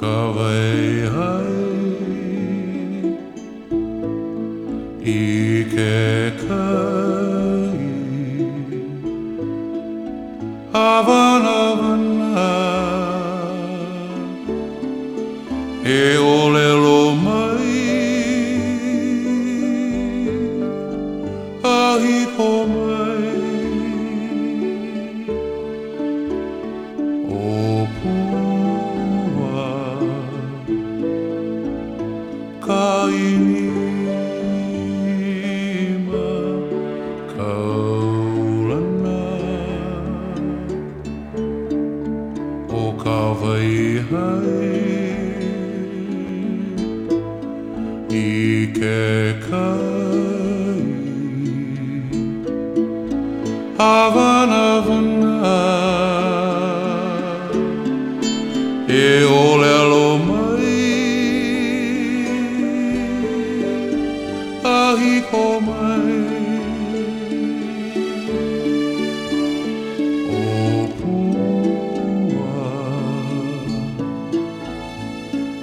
rukavai Ike kai o ka vai hai i ke kai hawana vana e o lelo mai ahi ko mai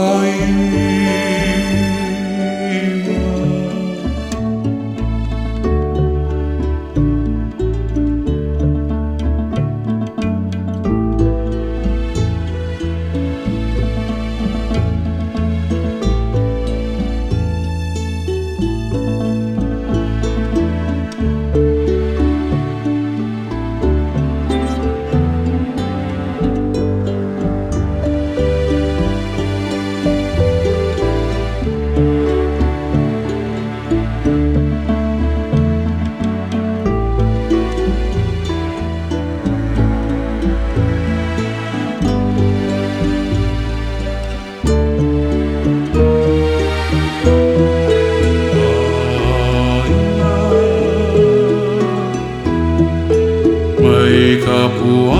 for you. Oh,